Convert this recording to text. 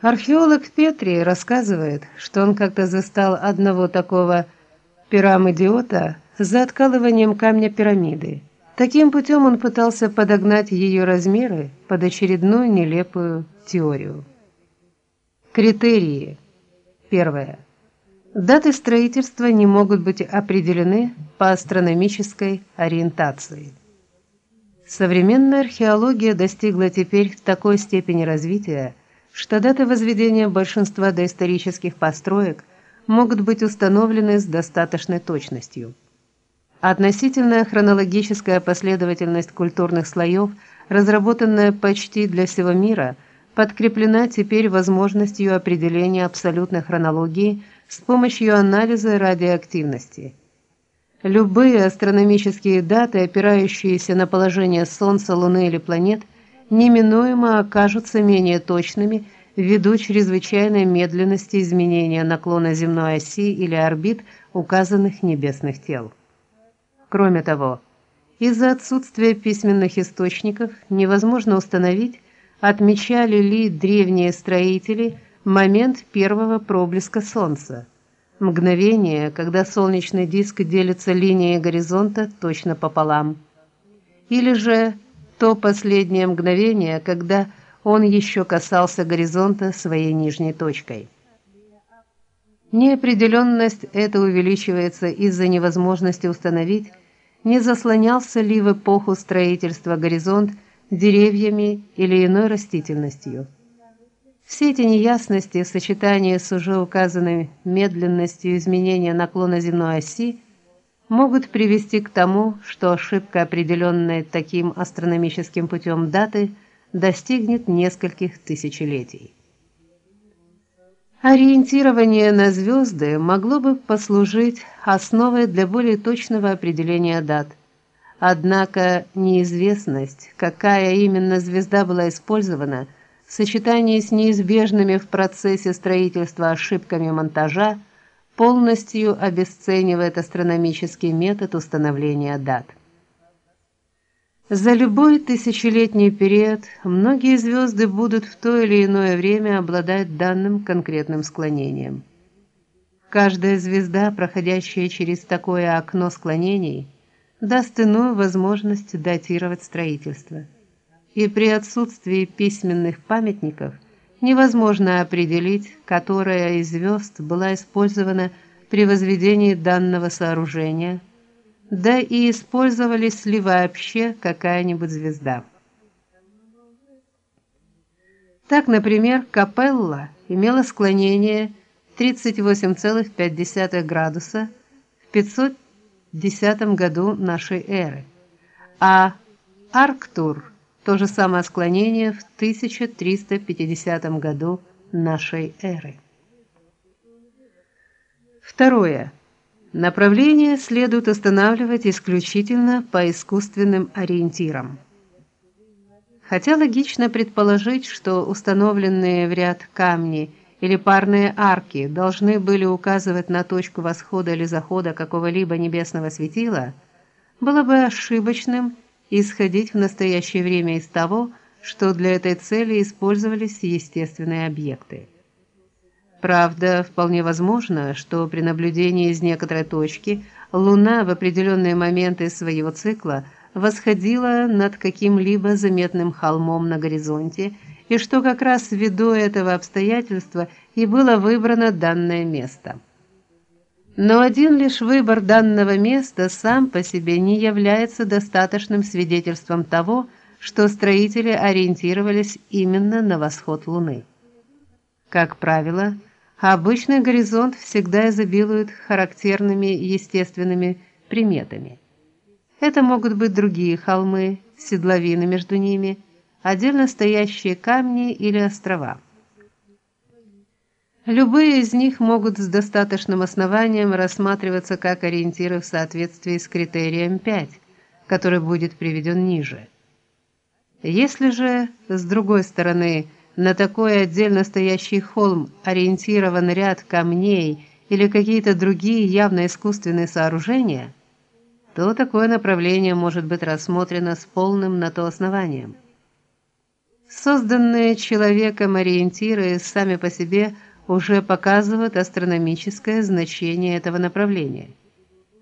Археолог Петри рассказывает, что он как-то застал одного такого пирамидиота за откалыванием камня пирамиды. Таким путем он пытался подогнать ее размеры под очередную нелепую теорию. Критерии. Первое. Даты строительства не могут быть определены по астрономической ориентации. Современная археология достигла теперь такой степени развития, что даты возведения большинства доисторических построек могут быть установлены с достаточной точностью. Относительная хронологическая последовательность культурных слоев, разработанная почти для всего мира, подкреплена теперь возможностью определения абсолютной хронологии с помощью анализа радиоактивности. Любые астрономические даты, опирающиеся на положение Солнца, Луны или планет, неминуемо окажутся менее точными ввиду чрезвычайной медленности изменения наклона земной оси или орбит указанных небесных тел. Кроме того, из-за отсутствия письменных источников невозможно установить, отмечали ли древние строители момент первого проблеска солнца. Мгновение, когда солнечный диск делится линией горизонта точно пополам. Или же то последнее мгновение, когда он еще касался горизонта своей нижней точкой. Неопределенность эта увеличивается из-за невозможности установить, не заслонялся ли в эпоху строительства горизонт деревьями или иной растительностью. Все эти неясности в сочетании с уже указанной медленностью изменения наклона земной оси могут привести к тому, что ошибка, определенная таким астрономическим путем даты, достигнет нескольких тысячелетий. Ориентирование на звезды могло бы послужить основой для более точного определения дат. Однако неизвестность, какая именно звезда была использована, в сочетании с неизбежными в процессе строительства ошибками монтажа, полностью обесценивает астрономический метод установления дат. За любой тысячелетний период многие звезды будут в то или иное время обладать данным конкретным склонением. Каждая звезда, проходящая через такое окно склонений, даст иную возможность датировать строительство. И при отсутствии письменных памятников невозможно определить, которая из звезд была использована при возведении данного сооружения – да и использовались ли вообще какая-нибудь звезда. Так, например, Капелла имела склонение 38,5 градуса в 510 году нашей эры, а Арктур то же самое склонение в 1350 году нашей эры. Второе. Направление следует устанавливать исключительно по искусственным ориентирам. Хотя логично предположить, что установленные в ряд камни или парные арки должны были указывать на точку восхода или захода какого-либо небесного светила, было бы ошибочным исходить в настоящее время из того, что для этой цели использовались естественные объекты. Правда, вполне возможно, что при наблюдении из некоторой точки Луна в определенные моменты своего цикла восходила над каким-либо заметным холмом на горизонте, и что как раз ввиду этого обстоятельства и было выбрано данное место. Но один лишь выбор данного места сам по себе не является достаточным свидетельством того, что строители ориентировались именно на восход Луны. Как правило, обычный горизонт всегда изобилует характерными естественными приметами. Это могут быть другие холмы, седловины между ними, отдельно стоящие камни или острова. Любые из них могут с достаточным основанием рассматриваться как ориентиры в соответствии с критерием 5, который будет приведен ниже. Если же с другой стороны на такой отдельно стоящий холм ориентирован ряд камней или какие-то другие явно искусственные сооружения, то такое направление может быть рассмотрено с полным на то основанием. Созданные человеком ориентиры сами по себе уже показывают астрономическое значение этого направления.